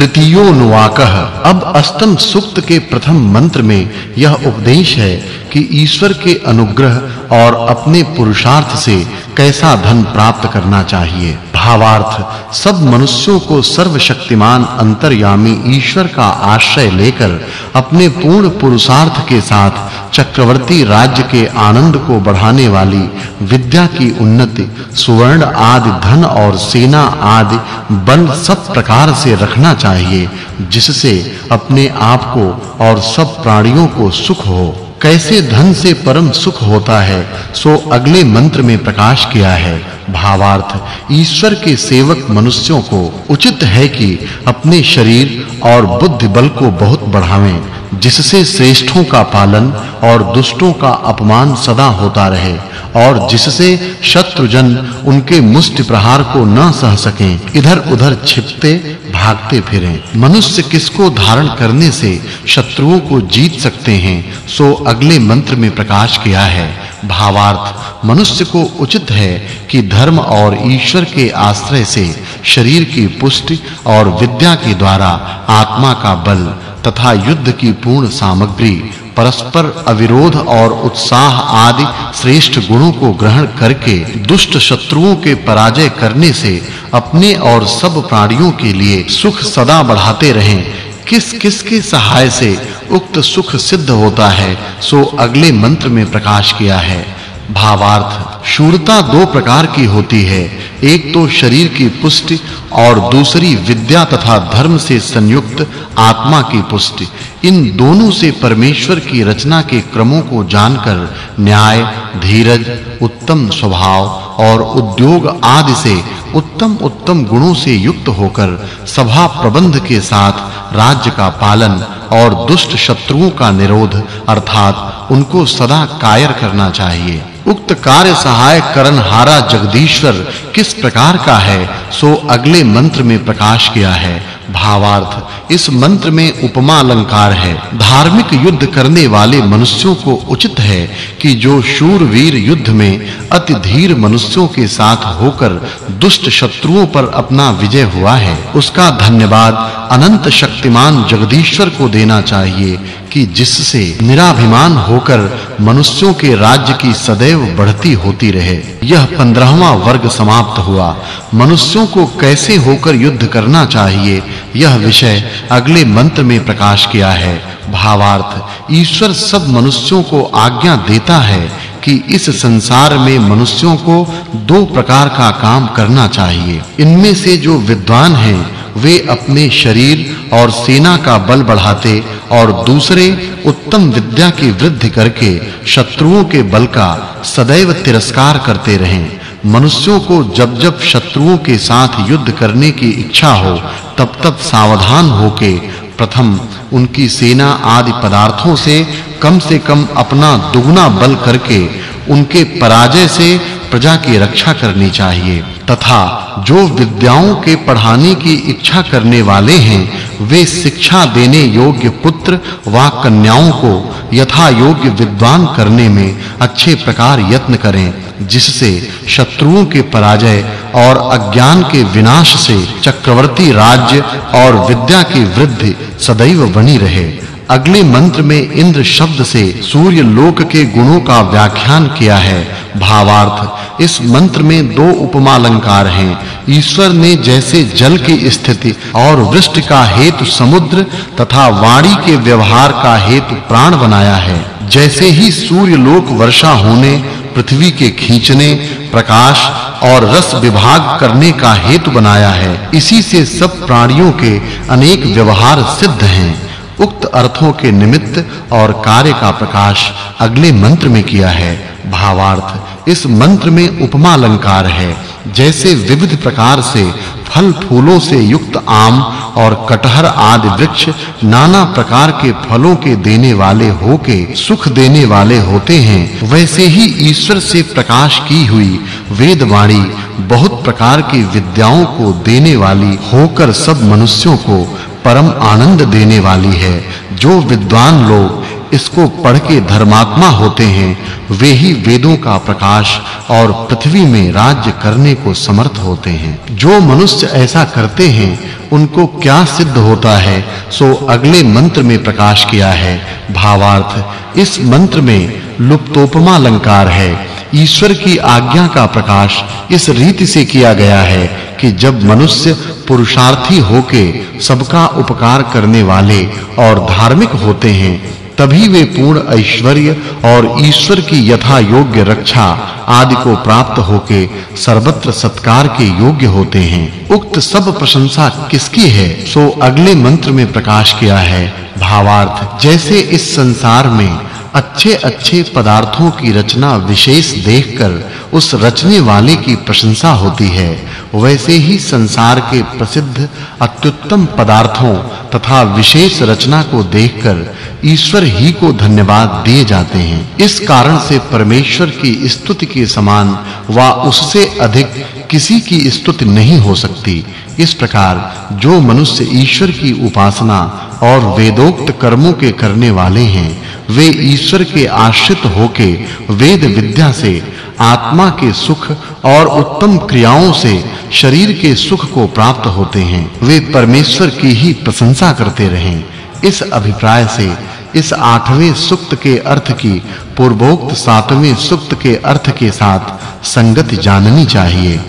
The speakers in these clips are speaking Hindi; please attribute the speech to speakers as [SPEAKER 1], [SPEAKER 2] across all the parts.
[SPEAKER 1] तृतीयोनुवाकः अब अष्टम सूक्त के प्रथम मंत्र में यह उपदेश है कि ईश्वर के अनुग्रह और अपने पुरुषार्थ से कैसा धन प्राप्त करना चाहिए। भावार्थ, सब मनुष्यों को सर्वशक्तिमान अंतर्यामी ईश्वर का आश्रय लेकर अपने पूर्ण पुरुषार्थ के साथ चक्रवर्ती राज्य के आनंद को बढ़ाने वाली विद्या की उन्नति, सुवर्ण आदि धन और सेना आदि बल सब प्रकार से रखना चाहिए, जिससे अपने आप को और सब प्राणियों को सुख हो। कैसे धन से परम सुख होता है, सो अगले मंत्र में प्रकाश किया है। भावार्थ। ईश्वर के सेवक मनुष्यों को उचित है कि अपने शरीर और बुद्धि बल को बहुत बढ़ावें, जिससे श्रेष्ठों का पालन और दुष्टों का अपमान सदा होता रहे और जिससे शत्रुजन उनके मुष्टि प्रहार को न सह सकें, इधर-उधर छिपते, भागते फिरें। मनुष्य किसको धारण करने से शत्रुओं को जीत सकते हैं, सो अगले मंत्र में प्रकाश किया है भावार्थ मनुष्य को उचित है कि धर्म और ईश्वर के आश्रय से शरीर की पुष्टि और विद्या के द्वारा आत्मा का बल तथा युद्ध की पूर्ण सामग्री, परस्पर अविरोध और उत्साह आदि श्रेष्ठ गुणों को ग्रहण करके दुष्ट शत्रुओं के पराजय करने से अपने और सब प्राणियों के लिए सुख सदा बढ़ाते रहें किस किस के सहाय से उक्त सुख सिद्ध होता है, सो अगले मंत्र में प्रकाश किया है। भावार्थ, शूरता दो प्रकार की होती है, एक तो शरीर की पुष्टि और दूसरी विद्या तथा धर्म से संयुक्त आत्मा की पुष्टि। इन दोनों से परमेश्वर की रचना के क्रमों को जानकर न्याय, धीरज, उत्तम स्वभाव और उद्योग आदि से उत्तम उत्तम गुणों से युक्त होकर सभा प्रबंध के साथ राज्य का पालन और दुष्ट शत्रुओं का निरोध, अर्थात उनको सदा कायर करना चाहिए। उक्त कार्य सहाय हारा जगदीश्वर किस प्रकार का है, सो अगले मंत्र में प्रकाश किया है। भावार्थ। इस मंत्र में उपमा अलंकार है। धार्मिक युद्ध करने वाले मनुष्यों को उचित है कि जो शूरवीर युद्ध में अति धीर मनुष्यों के साथ होकर दुष्ट शत्रुओं पर अपना विजय हुआ है, उसका धन्यवाद अनंत शक्तिमान जगदीश्वर को देना चाहिए कि जिससे निराभिमान होकर मनुष्यों के राज्य की सदैव बढ़ती होती रहे। यह 15वां वर्ग समाप्त हुआ। मनुष्यों को कैसे होकर युद्ध करना चाहिए? यह विषय अगले मंत्र में प्रकाश किया है। भावार्थ, ईश्वर सब मनुष्यों को आज्ञा देता है कि इस संसार में मनुष्यों को दो प्रकार का काम करना चाहिए। इनमें से जो विद्वान हैं, वे अपने शरीर और सेना का बल बढ़ाते और दूसरे उत्तम विद्या की वृद्धि करके शत्रुओं के बल का सदैव तिरस्कार करते रहें। मनुष्यों को जब जब शत्रुओं के साथ युद्ध करने की इच्छा हो, तब तब सावधान होके प्रथम उनकी सेना आदि पदार्थों से कम से कम अपना दुगना बल करके उनके पराजय से प्रजा की रक्षा करनी चाहिए। तथा जो विद्याओं के पढ़ाने की इच्छा करने वाले हैं, वे शिक्षा देने योग्य पुत्र व कन्याओं को यथा योग्य विद्वान करने में अच्छे प्रकार यत्न करें। जिससे शत्रुओं के पराजय और अज्ञान के विनाश से चक्रवर्ती राज्य और विद्या की वृद्धि सदैव बनी रहे। अगले मंत्र में इंद्र शब्द से सूर्य लोक के गुणों का व्याख्यान किया है। भावार्थ, इस मंत्र में दो उपमा अलंकार हैं। ईश्वर ने जैसे जल की स्थिति और वृष्टि का हेतु समुद्र तथा वाणी के व्यवहार का हेतु प्राण बनाया है, जैसे ही सूर्य लोक वर्षा होने पृथ्वी के खींचने, प्रकाश और रस विभाग करने का हेतु बनाया है। इसी से सब प्राणियों के अनेक व्यवहार सिद्ध हैं। उक्त अर्थों के निमित्त और कार्य का प्रकाश अगले मंत्र में किया है। भावार्थ, इस मंत्र में उपमा अलंकार है, जैसे विविध प्रकार से फल फूलों से युक्त आम और कटहर आदि वृक्ष नाना प्रकार के फलों के देने वाले होके सुख देने वाले होते हैं। वैसे ही ईश्वर से प्रकाश की हुई वेद वाणी बहुत प्रकार की विद्याओं को देने वाली होकर सब मनुष्यों को परम आनंद देने वाली है। जो विद्वान लोग इसको पढ़ के धर्मात्मा होते हैं, वे ही वेदों का प्रकाश और पृथ्वी में राज्य करने को समर्थ होते हैं। जो मनुष्य ऐसा करते हैं, उनको क्या सिद्ध होता है, सो अगले मंत्र में प्रकाश किया है। भावार्थ, इस मंत्र में लुप्तोपमा अलंकार है। ईश्वर की आज्ञा का प्रकाश इस रीति से किया गया है कि जब मनुष्य पुरुषार्थी होके सबका उपकार करने वाले और धार्मिक होते हैं तभी वे पूर्ण ऐश्वर्य और ईश्वर की यथा योग्य रक्षा आदि को प्राप्त होके सर्वत्र सत्कार के योग्य होते हैं। उक्त सब प्रशंसा किसकी है? सो अगले मंत्र में प्रकाश किया है, भावार्थ, जैसे इस संसार में अच्छे-अच्छे पदार्थों की रचना विशेष देखकर उस रचने वाले की प्रशंसा होती है। वैसे ही संसार के प्रसिद्ध अत्युत्तम पदार्थों तथा विशेष रचना को देखकर ईश्वर ही को धन्यवाद दिए जाते हैं। इस कारण से परमेश्वर की स्तुति के समान व उससे अधिक किसी की स्तुति नहीं हो सकती। इस प्रकार जो मनुष्य ईश्वर की उपासना और वेदोक्त कर्मों के करने वाले हैं, वे ईश्वर के आश्रित होके वेद विद्या से आत्मा के सुख और उत्तम क्रियाओं से शरीर के सुख को प्राप्त होते हैं। वे परमेश्वर की ही प्रशंसा करते रहें। इस अभिप्राय से इस आठवें सुक्त के अर्थ की, पूर्वोक्त सातवें सुक्त के अर्थ के साथ संगति जाननी चाहिए।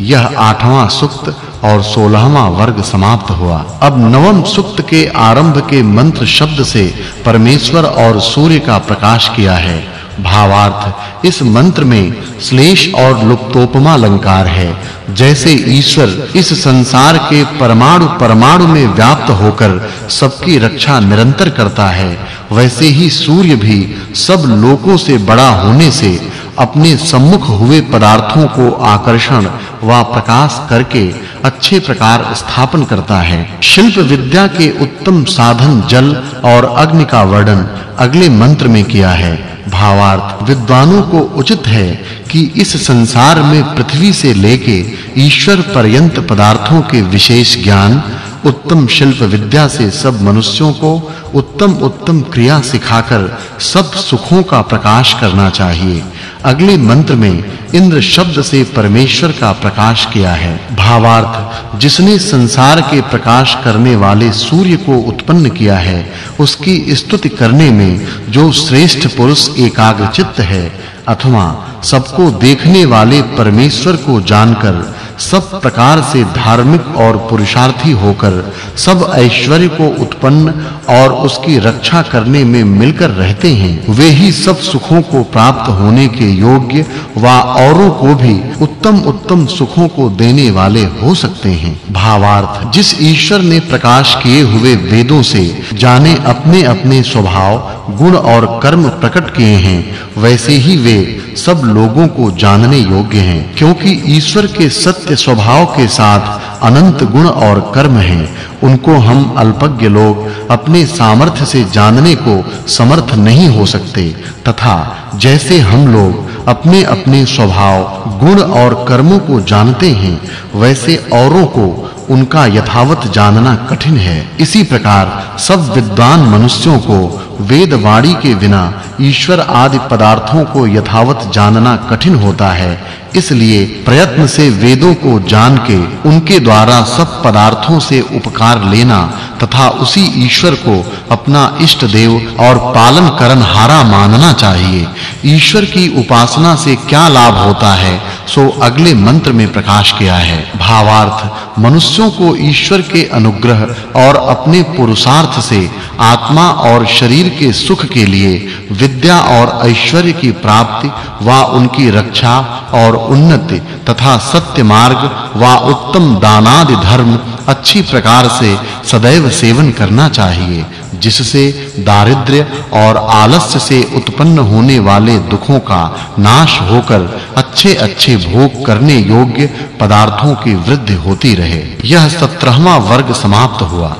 [SPEAKER 1] यह आठवां सुक्त और 16वां वर्ग समाप्त हुआ। अब नवम सुक्त के आरंभ के मंत्र शब्द से परमेश्वर और सूर्य का प्रकाश किया है। भावार्थ। इस मंत्र में श्लेष और लुप्तोपमा अलंकार है। जैसे ईश्वर इस संसार के परमाणु परमाणु में व्याप्त होकर सबकी रक्षा निरंतर करता है, वैसे ही सूर्य भी सब लोकों से बड़ा होने से अपने सम्मुख हुए पदार्थों को आकर्षण व प्रकाश करके अच्छे प्रकार स्थापन करता है। शिल्प विद्या के उत्तम साधन जल और अग्नि का वर्णन अगले मंत्र में किया है। भावार्थ विद्वानों को उचित है कि इस संसार में पृथ्वी से लेके ईश्वर पर्यंत पदार्थों के विशेष ज्ञान, उत्तम शिल्प विद्या से सब मनुष्यों को उत्तम उत्तम क्रिया सिखाकर सब सुखों का प्रकाश करना चाहिए। अगले मंत्र में इंद्र शब्द से परमेश्वर का प्रकाश किया है। भावार्थ, जिसने संसार के प्रकाश करने वाले सूर्य को उत्पन्न किया है, उसकी स्तुति करने में जो श्रेष्ठ पुरुष एकाग्रचित्त है, अथवा सबको देखने वाले परमेश्वर को जानकर सब प्रकार से धार्मिक और पुरुषार्थी होकर, सब ऐश्वर्य को उत्पन्न और उसकी रक्षा करने में मिलकर रहते हैं। वे ही सब सुखों को प्राप्त होने के योग्य व औरों को भी उत्तम उत्तम सुखों को देने वाले हो सकते हैं। भावार्थ, जिस ईश्वर ने प्रकाश किए हुए वेदों से जाने अपने अपने स्वभाव, गुण और कर्म प्रकट किए हैं, वैसे ही वे सब लोगों को जानने योग्य हैं, क्योंकि ईश्वर के सत्य स्वभाव के साथ अनंत गुण और कर्म हैं, उनको हम अल्पज्ञ लोग अपने सामर्थ्य से जानने को समर्थ नहीं हो सकते, तथा जैसे हम लोग अपने अपने स्वभाव, गुण और कर्मों को जानते हैं, वैसे औरों को उनका यथावत जानना कठिन है। इसी प्रकार सब विद्वान मनुष्यों को वेद वाणी के बिना ईश्वर आदि पदार्थों को यथावत जानना कठिन होता है इसलिए प्रयत्न से वेदों को जान के उनके द्वारा सब पदार्थों से उपकार लेना तथा उसी ईश्वर को अपना इष्ट देव और पालन करन हारा मानना चाहिए। ईश्वर की उपासना से क्या लाभ होता है? सो अगले मंत्र में प्रकाश किया है, भावार्थ, मनुष्यों को ईश्वर के अनुग्रह और अपने पुरुषार्थ से, आत्मा और शरीर के सुख के लिए विद्या और ऐश्वर्य की प्राप्ति व उनकी रक्षा और उन्नति तथा सत्य मार्ग व उत्तम दानादि धर्म अच्छी प्रकार से सदैव सेवन करना चाहिए, जिससे दारिद्र्य और आलस्य से उत्पन्न होने वाले दुखों का नाश होकर अच्छे-अच्छे भोग करने योग्य पदार्थों की वृद्धि होती रहे। यह 17वां वर्ग समाप्त हुआ।